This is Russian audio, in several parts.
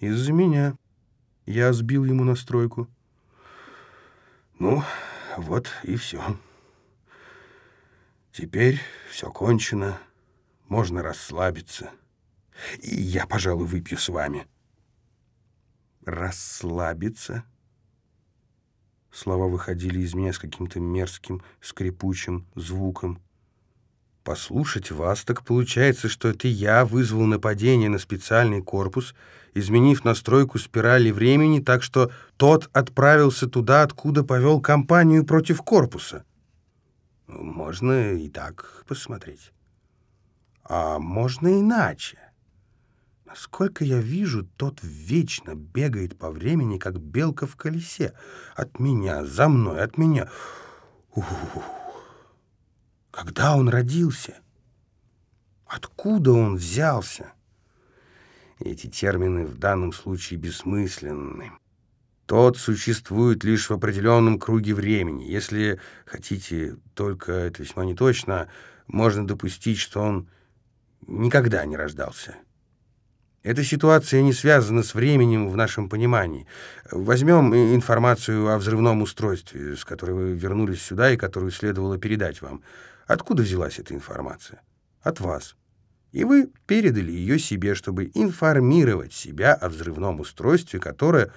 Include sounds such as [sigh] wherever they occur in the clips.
Из-за меня. Я сбил ему настройку. Ну, вот и все. Теперь все кончено, можно расслабиться. И я, пожалуй, выпью с вами. Расслабиться? Слова выходили из меня с каким-то мерзким, скрипучим звуком. Послушать вас, так получается, что это я вызвал нападение на специальный корпус, изменив настройку спирали времени так, что тот отправился туда, откуда повел кампанию против корпуса. Можно и так посмотреть. А можно иначе. Насколько я вижу, тот вечно бегает по времени, как белка в колесе. От меня, за мной, от меня. Ух. Когда он родился? Откуда он взялся? Эти термины в данном случае бессмысленны. Тот существует лишь в определенном круге времени. Если хотите, только это весьма неточно, можно допустить, что он никогда не рождался. Эта ситуация не связана с временем в нашем понимании. Возьмем информацию о взрывном устройстве, с которой вы вернулись сюда и которую следовало передать вам. Откуда взялась эта информация? От вас. И вы передали ее себе, чтобы информировать себя о взрывном устройстве, которое...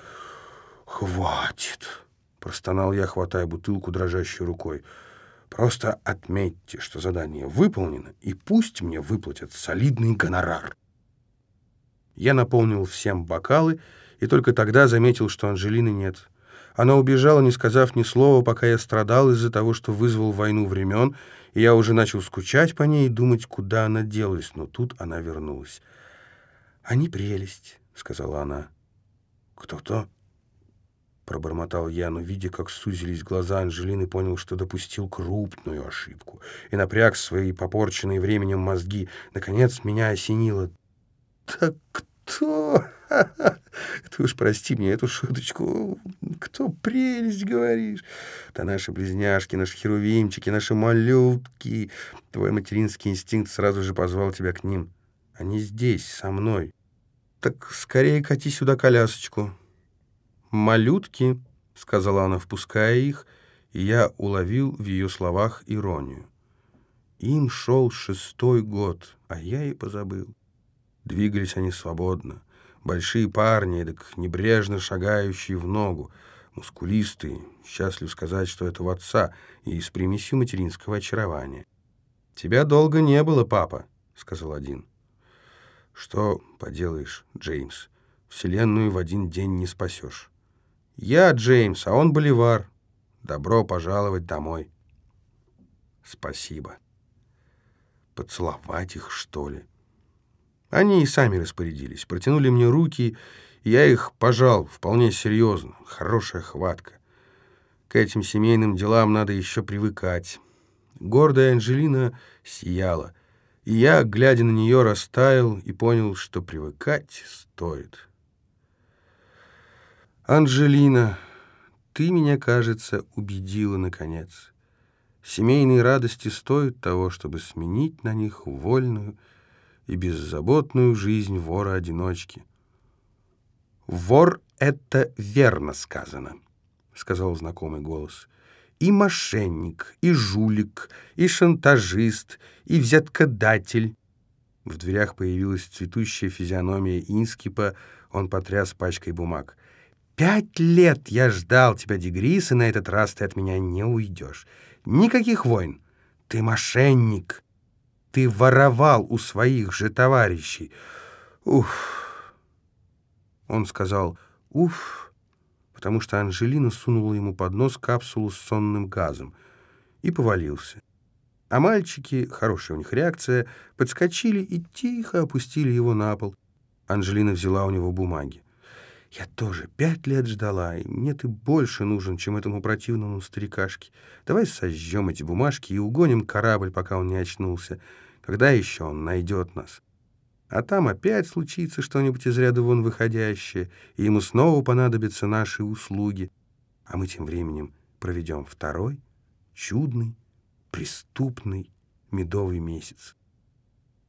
«Хватит!» — простонал я, хватая бутылку дрожащей рукой. «Просто отметьте, что задание выполнено, и пусть мне выплатят солидный гонорар». Я наполнил всем бокалы, и только тогда заметил, что Анжелины нет. Она убежала, не сказав ни слова, пока я страдал из-за того, что вызвал войну времен, и я уже начал скучать по ней и думать, куда она делась, но тут она вернулась. «Они прелесть», — сказала она. «Кто-кто?» Пробормотал я, но, видя, как сузились глаза Анжелины, понял, что допустил крупную ошибку и напряг свои попорченные временем мозги. Наконец меня осенило. «Так кто?» [laughs] Ты уж прости мне эту шуточку. Кто прелесть, говоришь? Да наши близняшки, наши херувимчики, наши малютки. Твой материнский инстинкт сразу же позвал тебя к ним. Они здесь, со мной. Так скорее кати сюда колясочку. Малютки, сказала она, впуская их, и я уловил в ее словах иронию. Им шел шестой год, а я и позабыл. Двигались они свободно. Большие парни, так небрежно шагающие в ногу, мускулистые, счастлив сказать, что это в отца, и с примесью материнского очарования. «Тебя долго не было, папа», — сказал один. «Что поделаешь, Джеймс, вселенную в один день не спасешь. Я Джеймс, а он Боливар. Добро пожаловать домой». «Спасибо. Поцеловать их, что ли?» Они и сами распорядились, протянули мне руки, и я их пожал вполне серьезно, хорошая хватка. К этим семейным делам надо еще привыкать. Гордая Анжелина сияла, и я, глядя на нее, растаял и понял, что привыкать стоит. «Анжелина, ты меня, кажется, убедила, наконец. Семейные радости стоят того, чтобы сменить на них вольную, и беззаботную жизнь вора-одиночки. «Вор — это верно сказано», — сказал знакомый голос. «И мошенник, и жулик, и шантажист, и взяткодатель». В дверях появилась цветущая физиономия Инскипа, он потряс пачкой бумаг. «Пять лет я ждал тебя, Дегрис, и на этот раз ты от меня не уйдешь. Никаких войн. Ты мошенник, ты воровал у своих же товарищей. Уф. Он сказал «Уф», потому что Анжелина сунула ему под нос капсулу с сонным газом и повалился. А мальчики, хорошая у них реакция, подскочили и тихо опустили его на пол. Анжелина взяла у него бумаги. Я тоже пять лет ждала, и мне ты больше нужен, чем этому противному старикашке. Давай сожжем эти бумажки и угоним корабль, пока он не очнулся. Когда еще он найдет нас? А там опять случится что-нибудь из ряда вон выходящее, и ему снова понадобятся наши услуги. А мы тем временем проведем второй, чудный, преступный медовый месяц.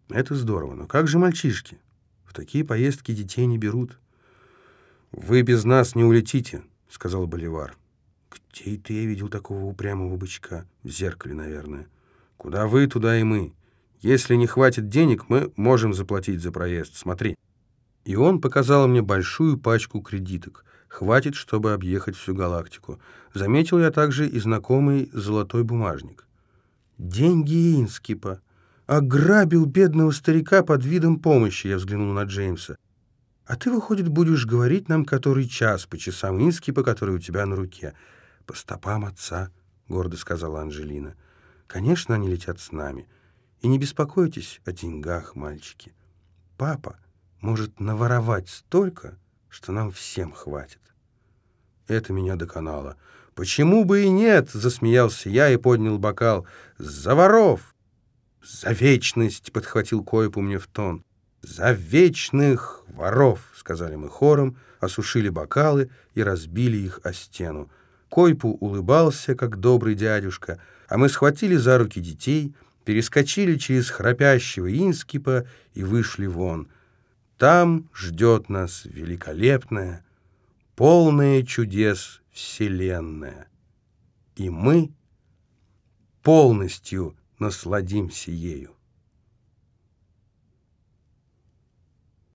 Это здорово, но как же мальчишки? В такие поездки детей не берут. «Вы без нас не улетите», — сказал Боливар. «Где это я видел такого упрямого бычка? В зеркале, наверное. Куда вы, туда и мы. Если не хватит денег, мы можем заплатить за проезд. Смотри». И он показал мне большую пачку кредиток. Хватит, чтобы объехать всю галактику. Заметил я также и знакомый золотой бумажник. Деньги Инскипа. Ограбил бедного старика под видом помощи, я взглянул на Джеймса. А ты, выходит, будешь говорить нам который час по часам Инскипа, который у тебя на руке. По стопам отца, гордо сказала Анжелина. Конечно, они летят с нами. И не беспокойтесь о деньгах, мальчики. Папа может наворовать столько, что нам всем хватит. Это меня доконало. «Почему бы и нет?» — засмеялся я и поднял бокал. «За воров!» «За вечность!» — подхватил Койпу мне в тон. «За вечных воров!» — сказали мы хором, осушили бокалы и разбили их о стену. Койпу улыбался, как добрый дядюшка, а мы схватили за руки детей, перескочили через храпящего инскипа и вышли вон. Там ждет нас великолепная, полная чудес вселенная, и мы полностью насладимся ею.